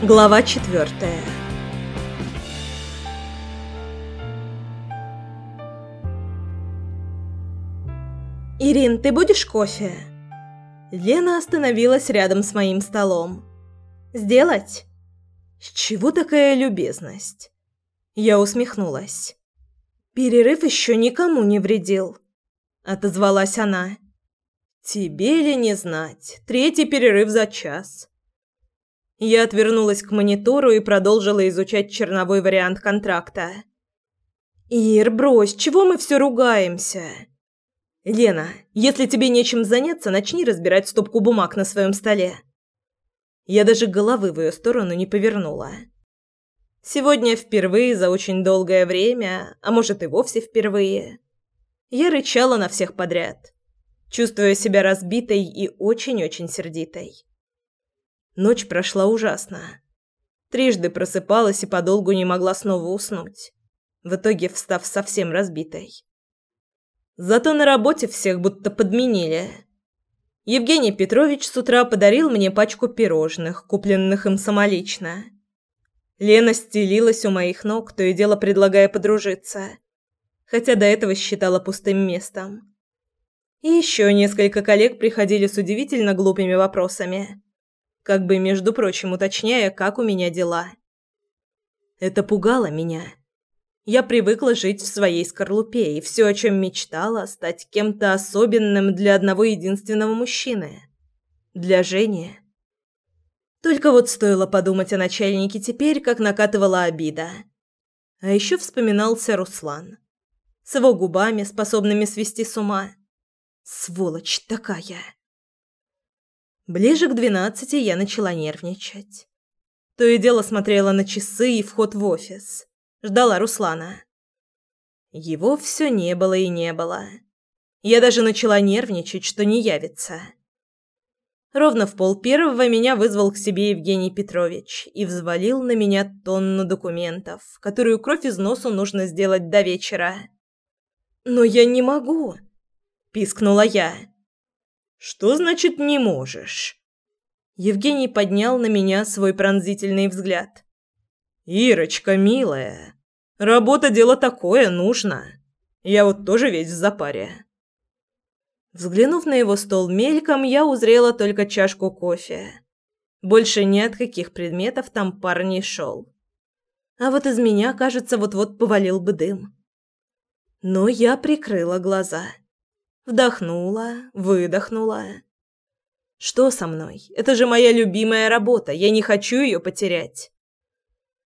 Глава четвертая «Ирин, ты будешь кофе?» Лена остановилась рядом с моим столом. «Сделать?» «С чего такая любезность?» Я усмехнулась. «Перерыв еще никому не вредил», — отозвалась она. «Тебе ли не знать? Третий перерыв за час». Я отвернулась к монитору и продолжила изучать черновой вариант контракта. «Ир, брось, чего мы все ругаемся?» «Лена, если тебе нечем заняться, начни разбирать стопку бумаг на своем столе». Я даже головы в ее сторону не повернула. Сегодня впервые за очень долгое время, а может и вовсе впервые, я рычала на всех подряд, чувствуя себя разбитой и очень-очень сердитой. Ночь прошла ужасно. Трижды просыпалась и подолгу не могла снова уснуть, в итоге встав совсем разбитой. Зато на работе всех будто подменили. Евгений Петрович с утра подарил мне пачку пирожных, купленных им самолично. Лена стелилась у моих ног, то и дело предлагая подружиться, хотя до этого считала пустым местом. И еще несколько коллег приходили с удивительно глупыми вопросами, как бы, между прочим, уточняя, как у меня дела. Это пугало меня. Я привыкла жить в своей скорлупе, и все, о чем мечтала, стать кем-то особенным для одного единственного мужчины. Для Жени. Только вот стоило подумать о начальнике теперь, как накатывала обида. А еще вспоминался Руслан. С его губами, способными свести с ума. Сволочь такая. Ближе к двенадцати я начала нервничать. То и дело смотрела на часы и вход в офис ждала Руслана. Его все не было и не было. Я даже начала нервничать, что не явится. Ровно в пол первого меня вызвал к себе Евгений Петрович и взвалил на меня тонну документов, которую кровь из носу нужно сделать до вечера. «Но я не могу!» – пискнула я. «Что значит «не можешь»?» Евгений поднял на меня свой пронзительный взгляд. «Ирочка, милая, работа дело такое, нужно. Я вот тоже весь в запаре». Взглянув на его стол мельком, я узрела только чашку кофе. Больше ни от каких предметов там пар не шел. А вот из меня, кажется, вот-вот повалил бы дым. Но я прикрыла глаза. Вдохнула, выдохнула. Что со мной? Это же моя любимая работа, я не хочу ее потерять.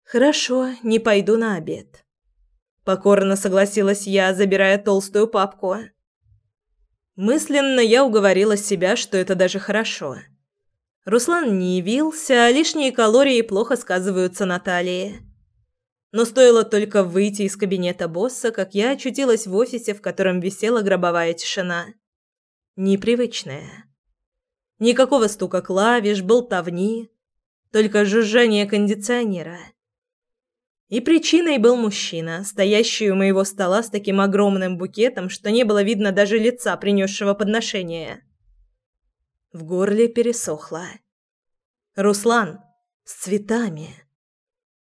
«Хорошо, не пойду на обед». Покорно согласилась я, забирая толстую папку. Мысленно я уговорила себя, что это даже хорошо. Руслан не явился, а лишние калории плохо сказываются на талии. Но стоило только выйти из кабинета босса, как я очутилась в офисе, в котором висела гробовая тишина. Непривычная. Никакого стука клавиш, болтовни, только жужжание кондиционера – и причиной был мужчина, стоящий у моего стола с таким огромным букетом, что не было видно даже лица, принесшего подношение. В горле пересохло. «Руслан! С цветами!»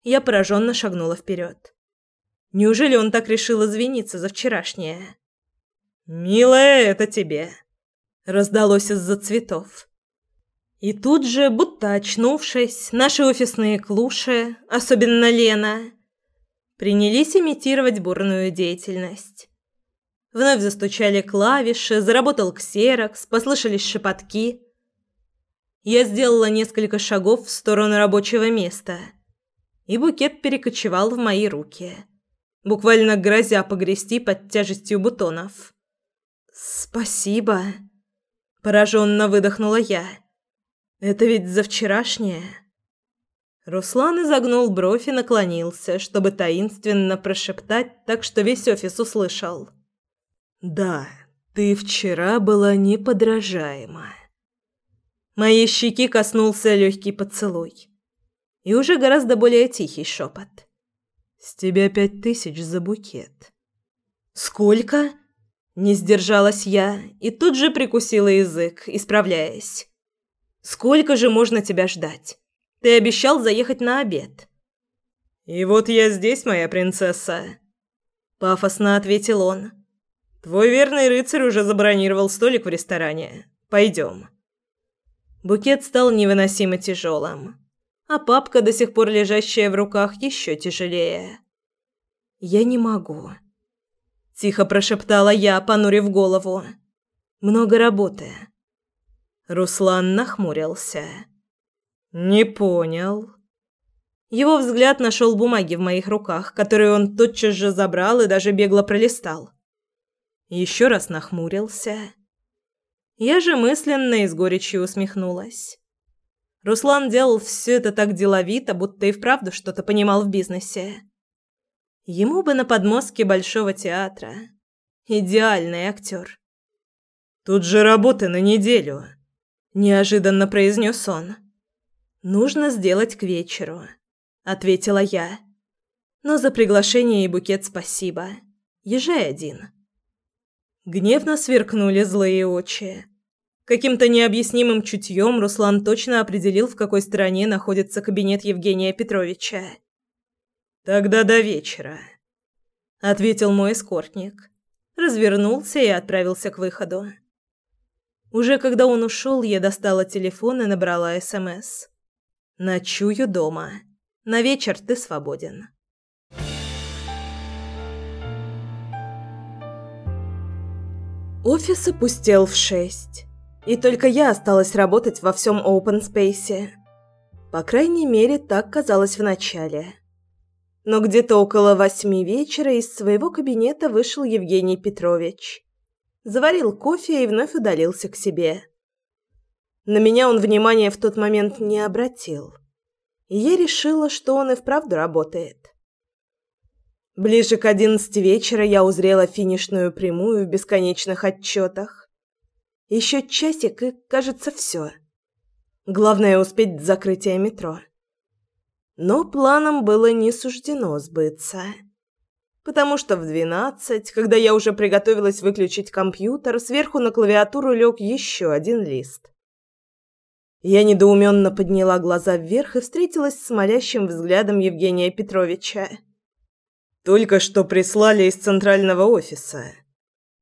Я пораженно шагнула вперед. Неужели он так решил извиниться за вчерашнее? «Милая, это тебе!» Раздалось из-за цветов. И тут же, будто очнувшись, наши офисные клуши, особенно Лена, принялись имитировать бурную деятельность. Вновь застучали клавиши, заработал ксерокс, послышались шепотки. Я сделала несколько шагов в сторону рабочего места, и букет перекочевал в мои руки, буквально грозя погрести под тяжестью бутонов. «Спасибо», – пораженно выдохнула я. Это ведь за вчерашнее. Руслан изогнул бровь и наклонился, чтобы таинственно прошептать, так что весь офис услышал. «Да, ты вчера была неподражаема». Моей щеки коснулся легкий поцелуй. И уже гораздо более тихий шепот. «С тебя пять тысяч за букет». «Сколько?» Не сдержалась я и тут же прикусила язык, исправляясь. Сколько же можно тебя ждать? Ты обещал заехать на обед». «И вот я здесь, моя принцесса», — пафосно ответил он. «Твой верный рыцарь уже забронировал столик в ресторане. Пойдем». Букет стал невыносимо тяжелым, а папка, до сих пор лежащая в руках, еще тяжелее. «Я не могу», – тихо прошептала я, понурив голову. «Много работы». Руслан нахмурился. «Не понял». Его взгляд нашел бумаги в моих руках, которые он тотчас же забрал и даже бегло пролистал. Еще раз нахмурился. Я же мысленно и с горечью усмехнулась. Руслан делал все это так деловито, будто и вправду что-то понимал в бизнесе. Ему бы на подмостке Большого театра. Идеальный актер. «Тут же работы на неделю», – неожиданно произнес он. «Нужно сделать к вечеру», – ответила я. «Но за приглашение и букет спасибо. Езжай один». Гневно сверкнули злые очи. Каким-то необъяснимым чутьем Руслан точно определил, в какой стороне находится кабинет Евгения Петровича. «Тогда до вечера», — ответил мой эскортник. Развернулся и отправился к выходу. Уже когда он ушел, я достала телефон и набрала СМС. «Ночую дома. На вечер ты свободен». Офис опустел в шесть. И только я осталась работать во всем open space. По крайней мере, так казалось в начале. Но где-то около восьми вечера из своего кабинета вышел Евгений Петрович. Заварил кофе и вновь удалился к себе. На меня он внимания в тот момент не обратил. И я решила, что он и вправду работает. Ближе к одиннадцати вечера я узрела финишную прямую в бесконечных отчетах. Еще часик и, кажется, все. Главное успеть до закрытия метро. Но планам было не суждено сбыться. Потому что в двенадцать, когда я уже приготовилась выключить компьютер, сверху на клавиатуру лег еще один лист. Я недоуменно подняла глаза вверх и встретилась с молящим взглядом Евгения Петровича. Только что прислали из центрального офиса.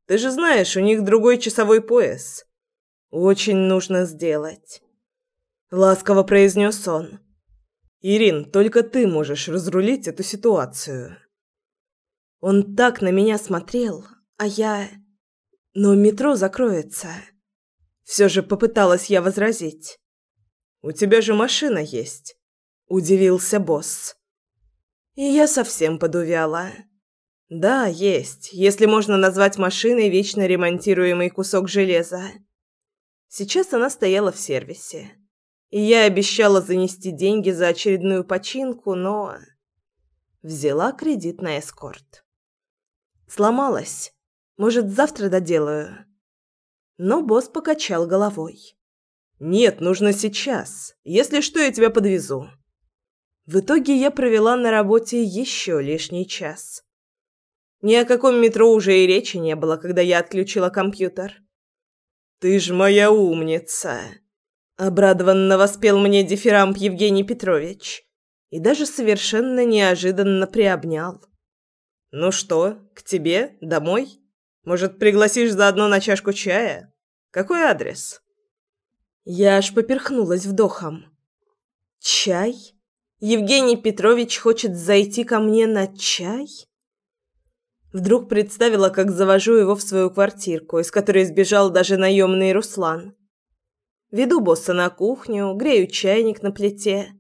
Ты же знаешь, у них другой часовой пояс. Очень нужно сделать. Ласково произнес он. Ирин, только ты можешь разрулить эту ситуацию. Он так на меня смотрел, а я... Но метро закроется. Все же попыталась я возразить. «У тебя же машина есть», – удивился босс. И я совсем подувяла. Да, есть, если можно назвать машиной вечно ремонтируемый кусок железа. Сейчас она стояла в сервисе. И я обещала занести деньги за очередную починку, но... Взяла кредит на эскорт. Сломалась. Может, завтра доделаю. Но босс покачал головой. «Нет, нужно сейчас. Если что, я тебя подвезу». В итоге я провела на работе еще лишний час. Ни о каком метро уже и речи не было, когда я отключила компьютер. «Ты ж моя умница!» Обрадованно воспел мне дифирамб Евгений Петрович и даже совершенно неожиданно приобнял. «Ну что, к тебе? Домой? Может, пригласишь заодно на чашку чая? Какой адрес?» Я аж поперхнулась вдохом. «Чай?» Евгений Петрович хочет зайти ко мне на чай? Вдруг представила, как завожу его в свою квартирку, из которой сбежал даже наемный Руслан. Веду босса на кухню, грею чайник на плите.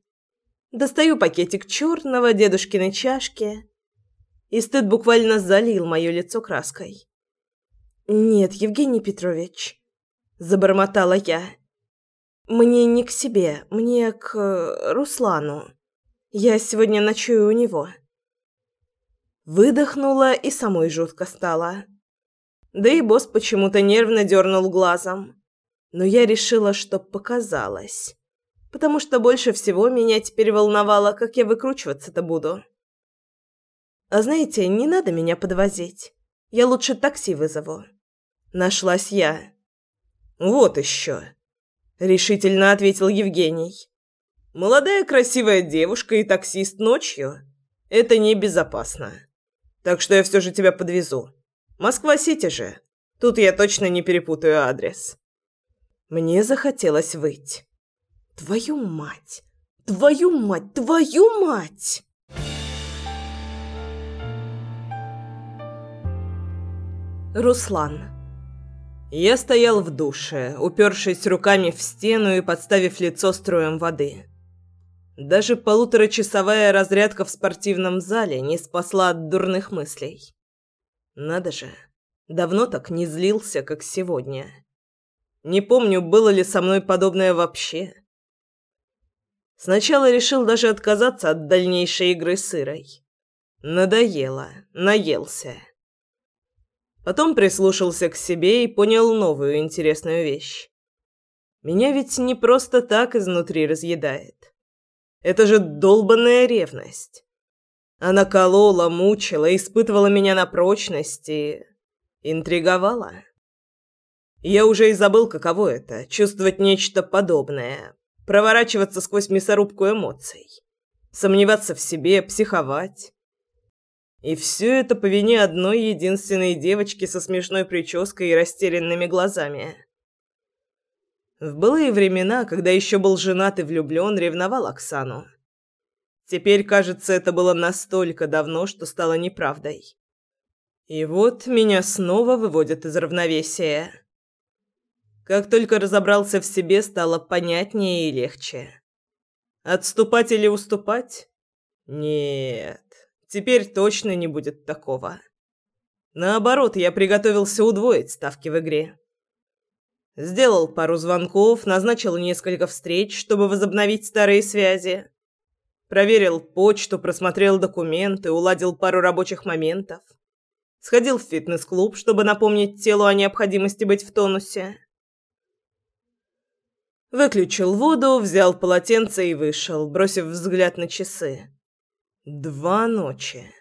Достаю пакетик черного, дедушкиной чашки. И стыд буквально залил мое лицо краской. «Нет, Евгений Петрович», – забормотала я. «Мне не к себе, мне к э, Руслану». Я сегодня ночую у него. Выдохнула и самой жутко стало. Да и босс почему-то нервно дернул глазом. Но я решила, что показалось. Потому что больше всего меня теперь волновало, как я выкручиваться-то буду. А знаете, не надо меня подвозить. Я лучше такси вызову. Нашлась я. Вот еще. Решительно ответил Евгений. Молодая красивая девушка и таксист ночью – это небезопасно. Так что я все же тебя подвезу. Москва-Сити же. Тут я точно не перепутаю адрес. Мне захотелось выйти. Твою мать! Твою мать! Твою мать! Руслан. Я стоял в душе, упершись руками в стену и подставив лицо струем воды. Даже полуторачасовая разрядка в спортивном зале не спасла от дурных мыслей. Надо же, давно так не злился, как сегодня. Не помню, было ли со мной подобное вообще. Сначала решил даже отказаться от дальнейшей игры с Ирой. Надоело, наелся. Потом прислушался к себе и понял новую интересную вещь. Меня ведь не просто так изнутри разъедает. Это же долбанная ревность. Она колола, мучила, испытывала меня на прочность и... интриговала. Я уже и забыл, каково это — чувствовать нечто подобное, проворачиваться сквозь мясорубку эмоций, сомневаться в себе, психовать. И все это по вине одной единственной девочки со смешной прической и растерянными глазами. В былые времена, когда еще был женат и влюблен, ревновал Оксану. Теперь, кажется, это было настолько давно, что стало неправдой. И вот меня снова выводят из равновесия. Как только разобрался в себе, стало понятнее и легче. Отступать или уступать? Нет, теперь точно не будет такого. Наоборот, я приготовился удвоить ставки в игре. Сделал пару звонков, назначил несколько встреч, чтобы возобновить старые связи. Проверил почту, просмотрел документы, уладил пару рабочих моментов. Сходил в фитнес-клуб, чтобы напомнить телу о необходимости быть в тонусе. Выключил воду, взял полотенце и вышел, бросив взгляд на часы. Два ночи.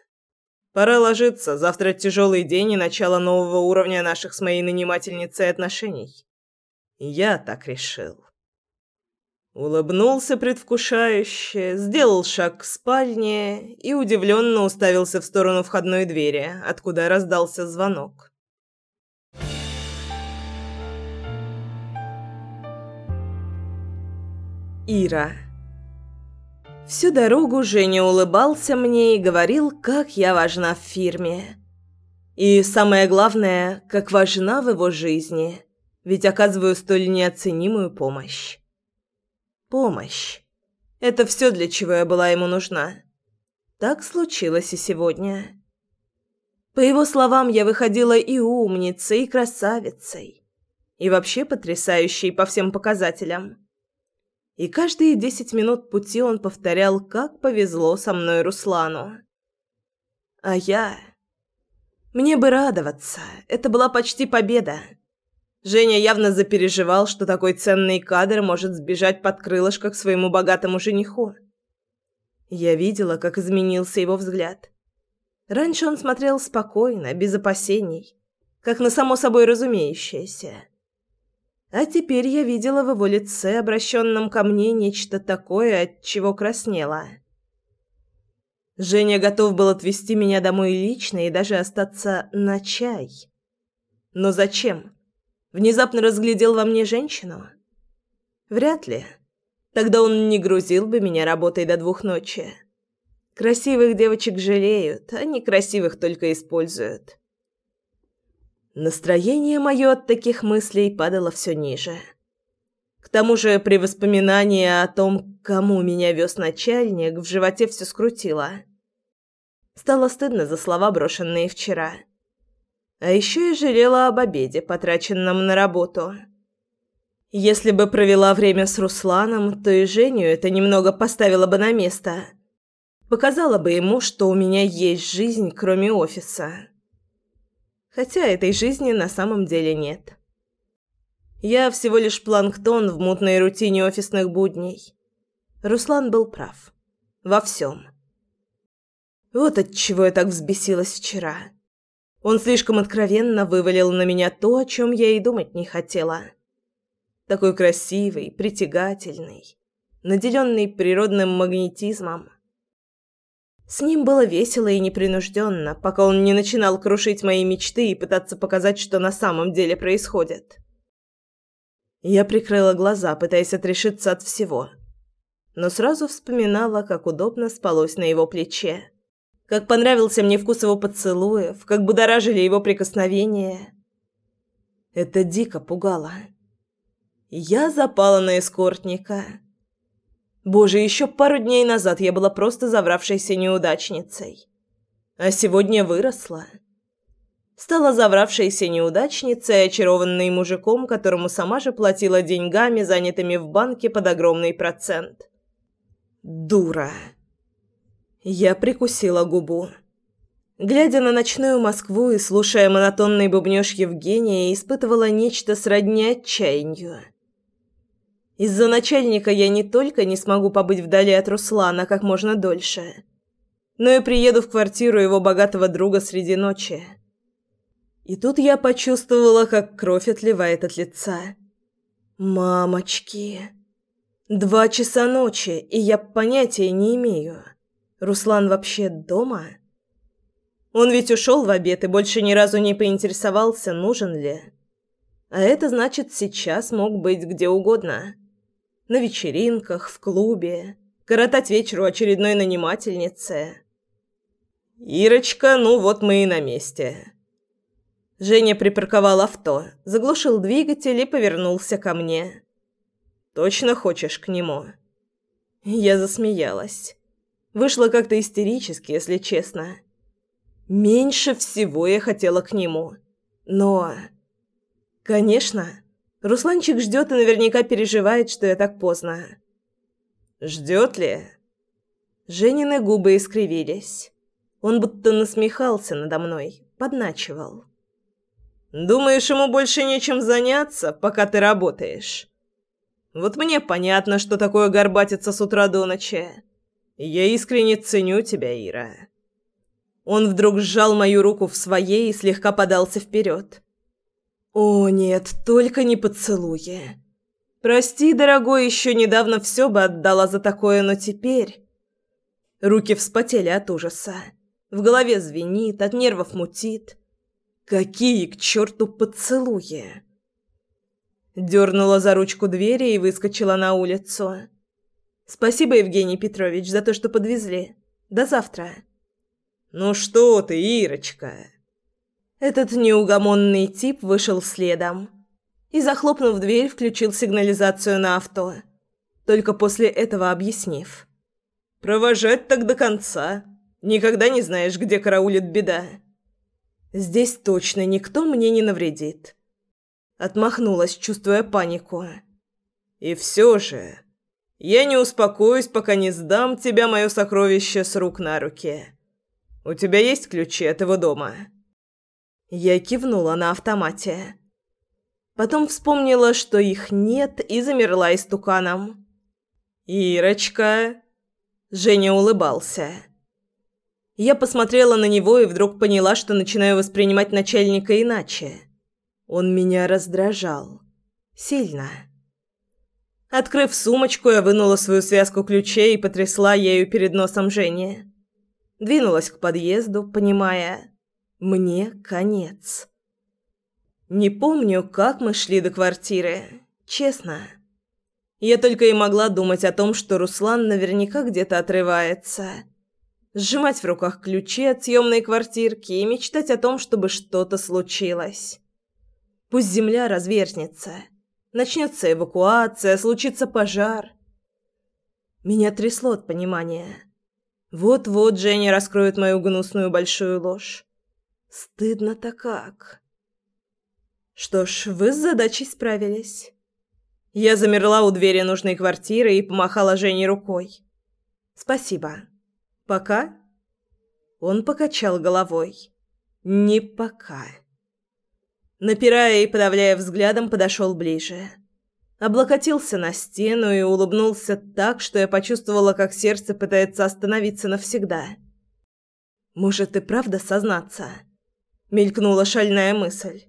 Пора ложиться, завтра тяжелый день и начало нового уровня наших с моей нанимательницей отношений. Я так решил. Улыбнулся предвкушающе, сделал шаг к спальне и удивленно уставился в сторону входной двери, откуда раздался звонок. Ира. Всю дорогу Женя улыбался мне и говорил, как я важна в фирме. И самое главное, как важна в его жизни – ведь оказываю столь неоценимую помощь. Помощь. Это все, для чего я была ему нужна. Так случилось и сегодня. По его словам, я выходила и умницей, и красавицей, и вообще потрясающей по всем показателям. И каждые десять минут пути он повторял, как повезло со мной Руслану. А я... Мне бы радоваться, это была почти победа. Женя явно запереживал, что такой ценный кадр может сбежать под крылышко к своему богатому жениху. Я видела, как изменился его взгляд. Раньше он смотрел спокойно, без опасений, как на само собой разумеющееся. А теперь я видела в его лице, обращенном ко мне, нечто такое, от чего краснела. Женя готов был отвезти меня домой лично и даже остаться на чай. Но зачем? Внезапно разглядел во мне женщину? Вряд ли. Тогда он не грузил бы меня работой до двух ночи. Красивых девочек жалеют, а некрасивых только используют. Настроение мое от таких мыслей падало все ниже. К тому же при воспоминании о том, кому меня вез начальник, в животе все скрутило. Стало стыдно за слова, брошенные вчера. А еще и жалела об обеде, потраченном на работу. Если бы провела время с Русланом, то и Женю это немного поставило бы на место. Показала бы ему, что у меня есть жизнь, кроме офиса. Хотя этой жизни на самом деле нет. Я всего лишь планктон в мутной рутине офисных будней. Руслан был прав. Во всем. Вот от чего я так взбесилась вчера. Он слишком откровенно вывалил на меня то, о чем я и думать не хотела. Такой красивый, притягательный, наделенный природным магнетизмом. С ним было весело и непринужденно, пока он не начинал крушить мои мечты и пытаться показать, что на самом деле происходит. Я прикрыла глаза, пытаясь отрешиться от всего, но сразу вспоминала, как удобно спалось на его плече, как понравился мне вкус его поцелуев, как будоражили его прикосновения. Это дико пугало. Я запала на эскортника – Боже, еще пару дней назад я была просто завравшейся неудачницей. А сегодня выросла. Стала завравшейся неудачницей, очарованной мужиком, которому сама же платила деньгами, занятыми в банке под огромный процент. Дура. Я прикусила губу. Глядя на ночную Москву и слушая монотонный бубнёж Евгения, испытывала нечто сродни отчаянию. Из-за начальника я не только не смогу побыть вдали от Руслана как можно дольше, но и приеду в квартиру его богатого друга среди ночи. И тут я почувствовала, как кровь отливает от лица. Мамочки. Два часа ночи, и я понятия не имею. Руслан вообще дома? Он ведь ушел в обед и больше ни разу не поинтересовался, нужен ли. А это значит, сейчас мог быть где угодно на вечеринках, в клубе, коротать вечер у очередной нанимательницы. «Ирочка, ну вот мы и на месте». Женя припарковал авто, заглушил двигатель и повернулся ко мне. «Точно хочешь к нему?» Я засмеялась. Вышло как-то истерически, если честно. Меньше всего я хотела к нему. Но... Конечно, Русланчик ждет и наверняка переживает, что я так поздно. Ждет ли? Женины губы искривились. Он будто насмехался надо мной, подначивал. Думаешь, ему больше нечем заняться, пока ты работаешь? Вот мне понятно, что такое горбатиться с утра до ночи. Я искренне ценю тебя, Ира. Он вдруг сжал мою руку в своей и слегка подался вперед. О, нет, только не поцелуи. Прости, дорогой, еще недавно все бы отдала за такое, но теперь... Руки вспотели от ужаса. В голове звенит, от нервов мутит. Какие к черту поцелуи! Дернула за ручку двери и выскочила на улицу. Спасибо, Евгений Петрович, за то, что подвезли. До завтра. Ну что ты, Ирочка? Этот неугомонный тип вышел следом и, захлопнув дверь, включил сигнализацию на авто. Только после этого объяснив. «Провожать так до конца. Никогда не знаешь, где караулит беда. Здесь точно никто мне не навредит». Отмахнулась, чувствуя панику. «И все же, я не успокоюсь, пока не сдам тебя мое сокровище с рук на руки. У тебя есть ключи от его дома?» Я кивнула на автомате. Потом вспомнила, что их нет, и замерла истуканом. «Ирочка!» Женя улыбался. Я посмотрела на него и вдруг поняла, что начинаю воспринимать начальника иначе. Он меня раздражал. Сильно. Открыв сумочку, я вынула свою связку ключей и потрясла ею перед носом Жени. Двинулась к подъезду, понимая... Мне конец. Не помню, как мы шли до квартиры, честно. Я только и могла думать о том, что Руслан наверняка где-то отрывается. Сжимать в руках ключи от съемной квартирки и мечтать о том, чтобы что-то случилось. Пусть земля разверзнется, начнется эвакуация, случится пожар. Меня трясло от понимания. Вот-вот Женя раскроет мою гнусную большую ложь. Стыдно-то как. Что ж, вы с задачей справились. Я замерла у двери нужной квартиры и помахала Жене рукой. Спасибо. Пока? Он покачал головой. Не пока. Напирая и подавляя взглядом, подошел ближе. Облокотился на стену и улыбнулся так, что я почувствовала, как сердце пытается остановиться навсегда. Может и правда сознаться? мелькнула шальная мысль.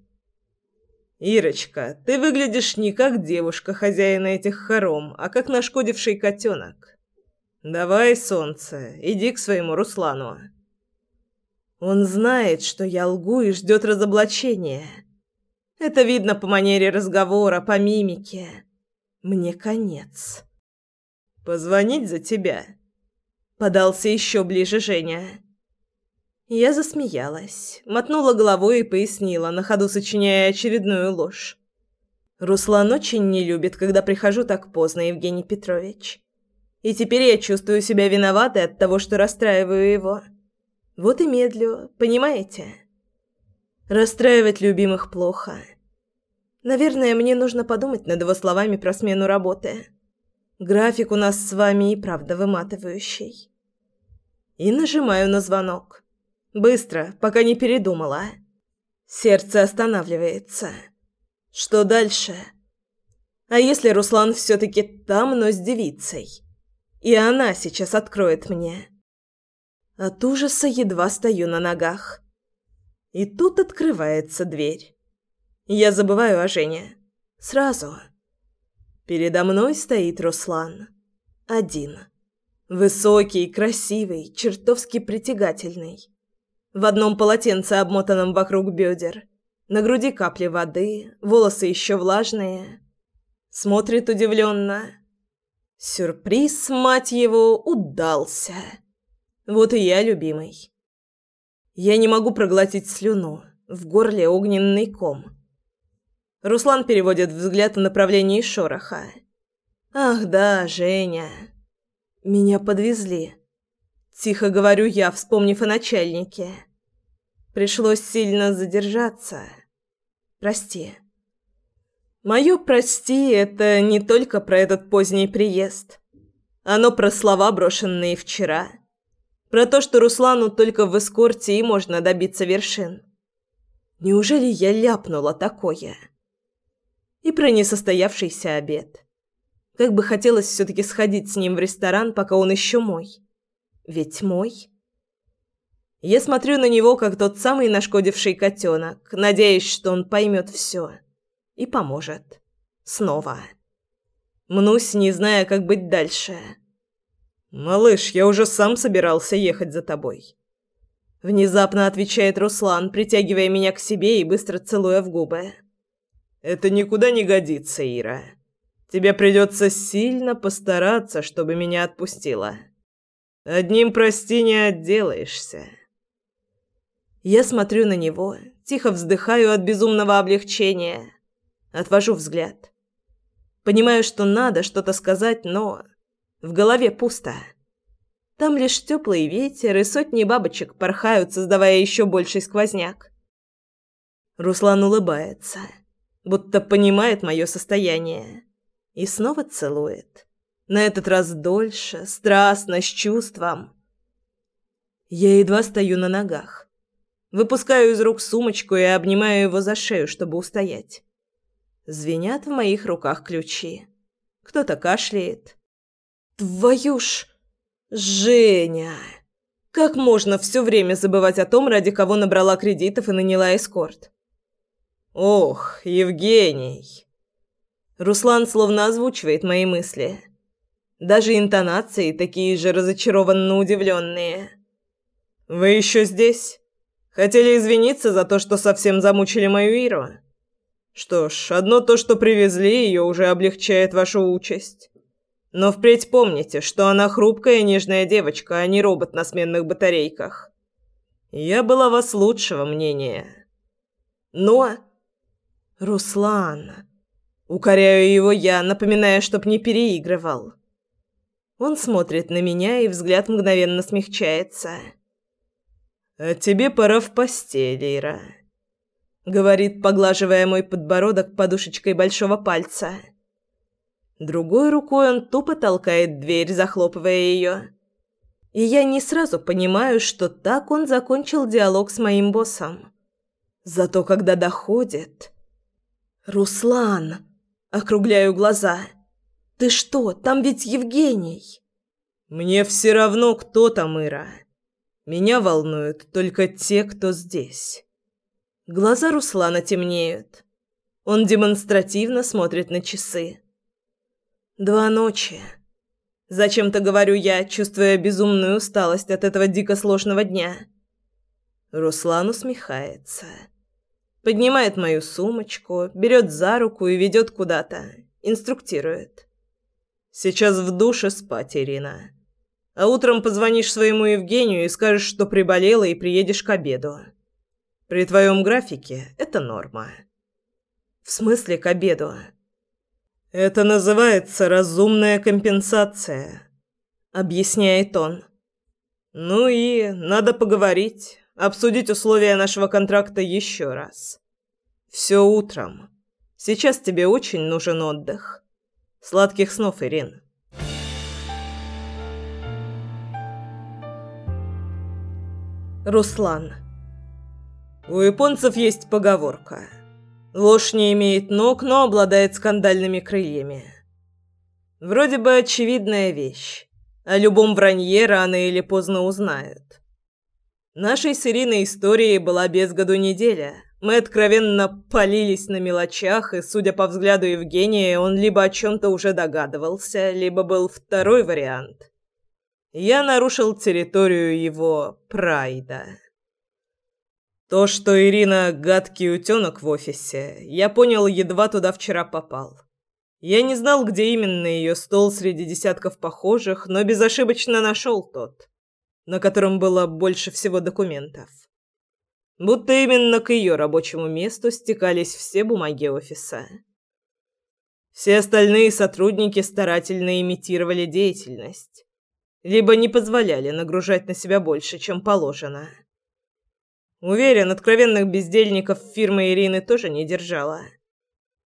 Ирочка, ты выглядишь не как девушка хозяина этих хором, а как нашкодивший котенок. Давай, солнце, иди к своему Руслану. Он знает, что я лгу и ждет разоблачения. Это видно по манере разговора, по мимике. Мне конец. Позвонить за тебя. Подался еще ближе Женя. Я засмеялась, мотнула головой и пояснила, на ходу сочиняя очередную ложь. Руслан очень не любит, когда прихожу так поздно, Евгений Петрович. И теперь я чувствую себя виноватой от того, что расстраиваю его. Вот и медлю, понимаете? Расстраивать любимых плохо. Наверное, мне нужно подумать над его словами про смену работы. График у нас с вами и правда выматывающий. И нажимаю на звонок. Быстро, пока не передумала. Сердце останавливается. Что дальше? А если Руслан все-таки там, но с девицей? И она сейчас откроет мне. От ужаса едва стою на ногах. И тут открывается дверь. Я забываю о Жене. Сразу. Передо мной стоит Руслан. Один. Высокий, красивый, чертовски притягательный в одном полотенце, обмотанном вокруг бедер. На груди капли воды, волосы еще влажные. Смотрит удивленно. Сюрприз, мать его, удался. Вот и я, любимый. Я не могу проглотить слюну. В горле огненный ком. Руслан переводит взгляд в направлении шороха. «Ах да, Женя. Меня подвезли. Тихо говорю я, вспомнив о начальнике. Пришлось сильно задержаться. Прости. Моё «прости» — это не только про этот поздний приезд. Оно про слова, брошенные вчера. Про то, что Руслану только в эскорте и можно добиться вершин. Неужели я ляпнула такое? И про несостоявшийся обед. Как бы хотелось все-таки сходить с ним в ресторан, пока он еще мой. Ведь мой. Я смотрю на него, как тот самый нашкодивший котенок, надеясь, что он поймет все и поможет. Снова. Мнусь, не зная, как быть дальше. «Малыш, я уже сам собирался ехать за тобой». Внезапно отвечает Руслан, притягивая меня к себе и быстро целуя в губы. «Это никуда не годится, Ира. Тебе придется сильно постараться, чтобы меня отпустила». Одним прости не отделаешься. Я смотрю на него, тихо вздыхаю от безумного облегчения, отвожу взгляд. Понимаю, что надо что-то сказать, но в голове пусто. Там лишь теплый ветер и сотни бабочек порхают, создавая еще больший сквозняк. Руслан улыбается, будто понимает мое состояние, и снова целует. На этот раз дольше, страстно, с чувством. Я едва стою на ногах. Выпускаю из рук сумочку и обнимаю его за шею, чтобы устоять. Звенят в моих руках ключи. Кто-то кашляет. «Твою ж... Женя!» Как можно все время забывать о том, ради кого набрала кредитов и наняла эскорт? Ох, Евгений. Руслан словно озвучивает мои мысли. Даже интонации такие же разочарованно удивленные. «Вы еще здесь? Хотели извиниться за то, что совсем замучили мою Иру? Что ж, одно то, что привезли, ее уже облегчает вашу участь. Но впредь помните, что она хрупкая и нежная девочка, а не робот на сменных батарейках. Я была вас лучшего мнения. Но... Руслан... Укоряю его я, напоминая, чтоб не переигрывал. Он смотрит на меня, и взгляд мгновенно смягчается. «А тебе пора в постель, Ира», — говорит, поглаживая мой подбородок подушечкой большого пальца. Другой рукой он тупо толкает дверь, захлопывая ее. И я не сразу понимаю, что так он закончил диалог с моим боссом. Зато когда доходит... «Руслан!» — округляю глаза — ты что, там ведь Евгений. Мне все равно, кто там Ира. Меня волнуют только те, кто здесь. Глаза Руслана темнеют. Он демонстративно смотрит на часы. Два ночи. Зачем-то говорю я, чувствуя безумную усталость от этого дико сложного дня. Руслан усмехается. Поднимает мою сумочку, берет за руку и ведет куда-то. Инструктирует. «Сейчас в душе спать, Ирина. А утром позвонишь своему Евгению и скажешь, что приболела и приедешь к обеду. При твоем графике это норма». «В смысле к обеду?» «Это называется разумная компенсация», — объясняет он. «Ну и надо поговорить, обсудить условия нашего контракта еще раз. Все утром. Сейчас тебе очень нужен отдых. Сладких снов, Ирин. Руслан. У японцев есть поговорка. Ложь не имеет ног, но обладает скандальными крыльями. Вроде бы очевидная вещь. О любом вранье рано или поздно узнают. Нашей с Ириной историей была без году неделя. Мы откровенно полились на мелочах, и, судя по взгляду Евгения, он либо о чем-то уже догадывался, либо был второй вариант. Я нарушил территорию его прайда. То, что Ирина гадкий утенок в офисе, я понял, едва туда вчера попал. Я не знал, где именно ее стол среди десятков похожих, но безошибочно нашел тот на котором было больше всего документов. Будто именно к ее рабочему месту стекались все бумаги офиса. Все остальные сотрудники старательно имитировали деятельность, либо не позволяли нагружать на себя больше, чем положено. Уверен, откровенных бездельников фирма Ирины тоже не держала.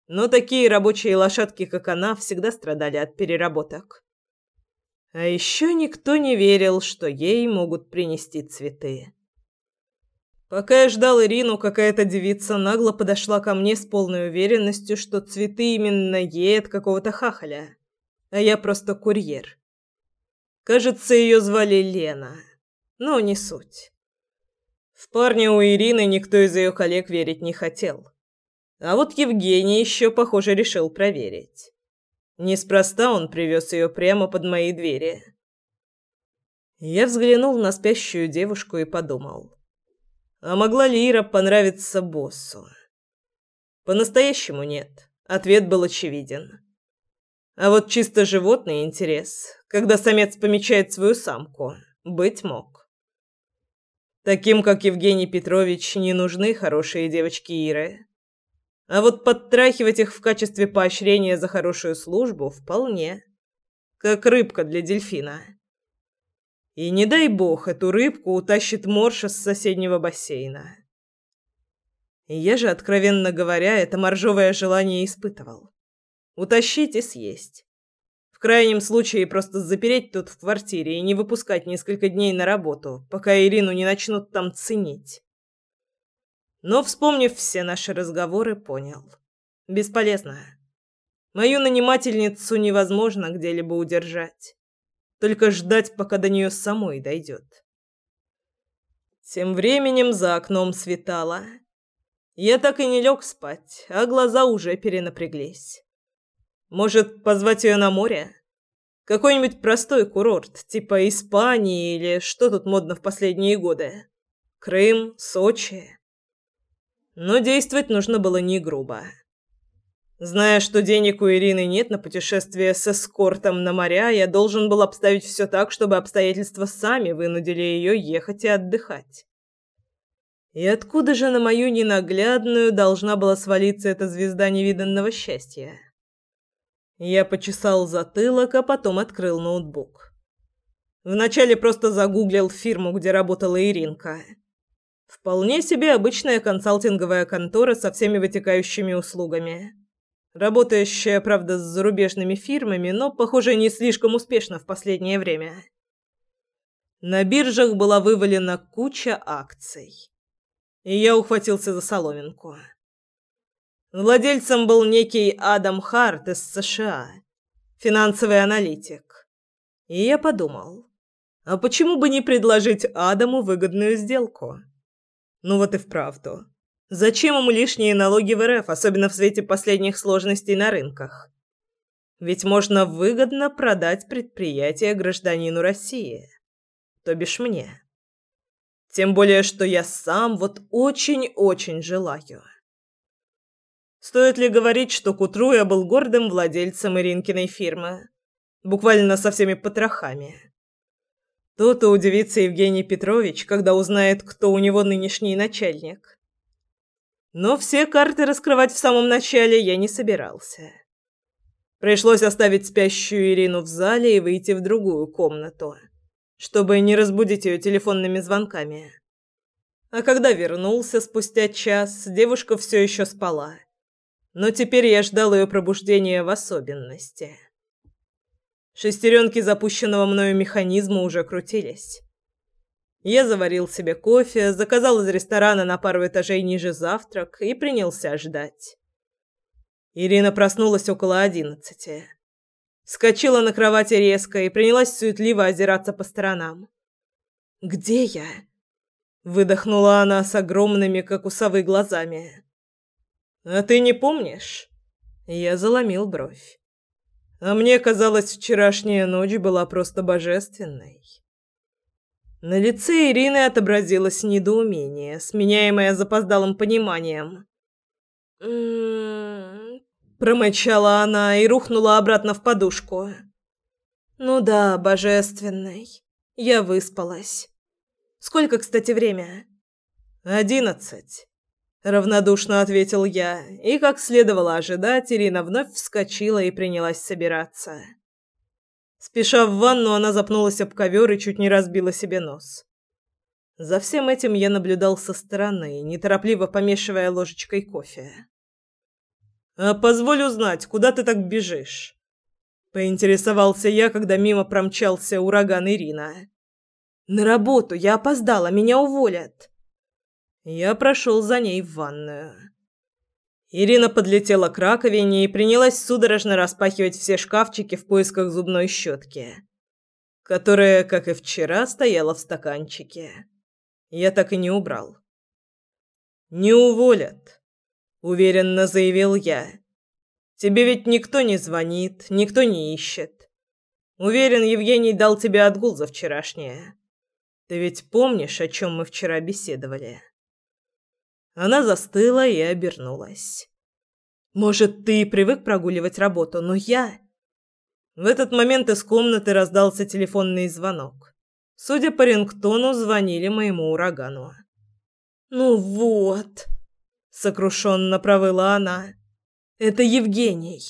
Но такие рабочие лошадки, как она, всегда страдали от переработок. А еще никто не верил, что ей могут принести цветы. Пока я ждал Ирину, какая-то девица нагло подошла ко мне с полной уверенностью, что цветы именно ей от какого-то хахаля, а я просто курьер. Кажется, ее звали Лена, но не суть. Парня у Ирины никто из ее коллег верить не хотел. А вот Евгений еще, похоже, решил проверить. Неспроста он привез ее прямо под мои двери. Я взглянул на спящую девушку и подумал. А могла ли Ира понравиться боссу? По-настоящему нет. Ответ был очевиден. А вот чисто животный интерес, когда самец помечает свою самку, быть мог. Таким, как Евгений Петрович, не нужны хорошие девочки Иры. А вот подтрахивать их в качестве поощрения за хорошую службу вполне. Как рыбка для дельфина. И не дай бог эту рыбку утащит морша с соседнего бассейна. я же, откровенно говоря, это моржовое желание испытывал. Утащить и съесть. Крайнем случае просто запереть тут в квартире и не выпускать несколько дней на работу, пока Ирину не начнут там ценить. Но, вспомнив все наши разговоры, понял. Бесполезно. Мою нанимательницу невозможно где-либо удержать. Только ждать, пока до нее самой дойдет. Тем временем за окном светало. Я так и не лег спать, а глаза уже перенапряглись. Может, позвать ее на море? Какой-нибудь простой курорт, типа Испании или что тут модно в последние годы? Крым, Сочи. Но действовать нужно было не грубо. Зная, что денег у Ирины нет на путешествие с эскортом на моря, я должен был обставить все так, чтобы обстоятельства сами вынудили ее ехать и отдыхать. И откуда же на мою ненаглядную должна была свалиться эта звезда невиданного счастья? Я почесал затылок, а потом открыл ноутбук. Вначале просто загуглил фирму, где работала Иринка – Вполне себе обычная консалтинговая контора со всеми вытекающими услугами. Работающая, правда, с зарубежными фирмами, но, похоже, не слишком успешно в последнее время. На биржах была вывалена куча акций. И я ухватился за соломинку. Владельцем был некий Адам Харт из США, финансовый аналитик. И я подумал, а почему бы не предложить Адаму выгодную сделку? Ну вот и вправду. Зачем ему лишние налоги в РФ, особенно в свете последних сложностей на рынках? Ведь можно выгодно продать предприятие гражданину России, то бишь мне. Тем более, что я сам вот очень-очень желаю. Стоит ли говорить, что к утру я был гордым владельцем Иринкиной фирмы? Буквально со всеми потрохами. То-то удивится Евгений Петрович, когда узнает, кто у него нынешний начальник. Но все карты раскрывать в самом начале я не собирался. Пришлось оставить спящую Ирину в зале и выйти в другую комнату чтобы не разбудить ее телефонными звонками. А когда вернулся спустя час, девушка все еще спала. Но теперь я ждал ее пробуждения в особенности. Шестеренки запущенного мною механизма уже крутились. Я заварил себе кофе, заказал из ресторана на пару этажей ниже завтрак и принялся ждать. Ирина проснулась около одиннадцати. Скочила на кровати резко и принялась суетливо озираться по сторонам. «Где я?» Выдохнула она с огромными, как у совы, глазами. «А ты не помнишь?» Я заломил бровь. А мне казалось, вчерашняя ночь была просто божественной. На лице Ирины отобразилось недоумение, сменяемое запоздалым пониманием. «М-м-м...» Промычала она и рухнула обратно в подушку. Ну да, божественной. Я выспалась. Сколько, кстати, время? Одиннадцать. Равнодушно ответил я, и, как следовало ожидать, Ирина вновь вскочила и принялась собираться. Спеша в ванну, она запнулась об ковер и чуть не разбила себе нос. За всем этим я наблюдал со стороны, неторопливо помешивая ложечкой кофе. «А позволь узнать, куда ты так бежишь?» Поинтересовался я, когда мимо промчался ураган Ирина. «На работу, я опоздала, меня уволят». Я прошел за ней в ванную. Ирина подлетела к раковине и принялась судорожно распахивать все шкафчики в поисках зубной щетки, которая, как и вчера, стояла в стаканчике. Я так и не убрал. «Не уволят», уверенно заявил я. Тебе ведь никто не звонит, никто не ищет. Уверен, Евгений дал тебе отгул за вчерашнее. Ты ведь помнишь, о чем мы вчера беседовали? Она застыла и обернулась. Может, ты и привык прогуливать работу, но я В этот момент из комнаты раздался телефонный звонок. Судя по рингтону, звонили моему урагану. Ну вот, сокрушенно провыла она. Это Евгений,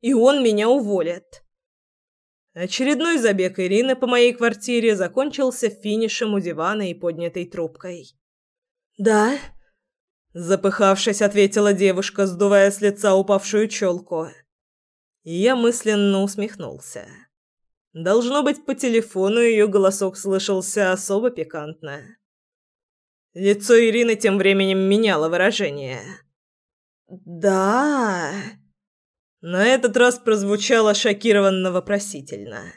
и он меня уволит. Очередной забег Ирины по моей квартире закончился финишем у дивана и поднятой трубкой. Да, запыхавшись, ответила девушка, сдувая с лица упавшую челку. Я мысленно усмехнулся. Должно быть, по телефону ее голосок слышался особо пикантно. Лицо Ирины тем временем меняло выражение. «Да...» На этот раз прозвучало шокированно-вопросительно.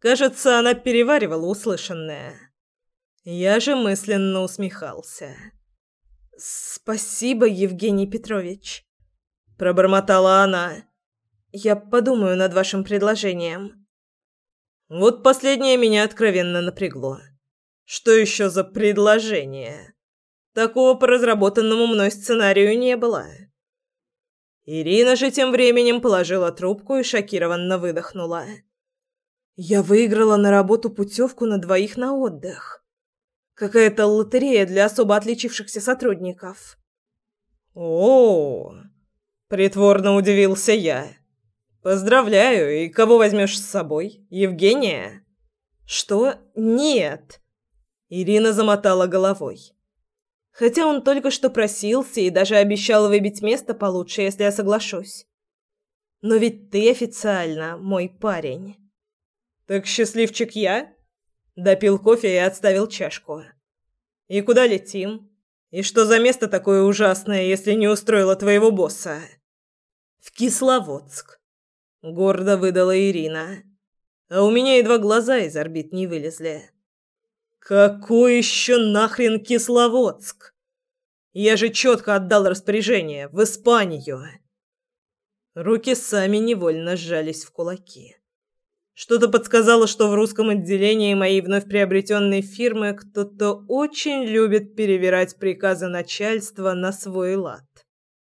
Кажется, она переваривала услышанное. Я же мысленно усмехался. «Спасибо, Евгений Петрович», — пробормотала она. «Я подумаю над вашим предложением». Вот последнее меня откровенно напрягло. Что еще за предложение? Такого по разработанному мной сценарию не было. Ирина же тем временем положила трубку и шокированно выдохнула. Я выиграла на работу путевку на двоих на отдых. Какая-то лотерея для особо отличившихся сотрудников. О, -о, -о притворно удивился я. Поздравляю. И кого возьмешь с собой? Евгения? Что? Нет. Ирина замотала головой. Хотя он только что просился и даже обещал выбить место получше, если я соглашусь. Но ведь ты официально мой парень. Так счастливчик я? Допил кофе и отставил чашку. И куда летим? И что за место такое ужасное, если не устроило твоего босса? В Кисловодск. Гордо выдала Ирина. А у меня едва глаза из орбит не вылезли. Какой еще нахрен Кисловодск? Я же четко отдал распоряжение в Испанию. Руки сами невольно сжались в кулаки. Что-то подсказало, что в русском отделении моей вновь приобретенной фирмы кто-то очень любит перевирать приказы начальства на свой лад.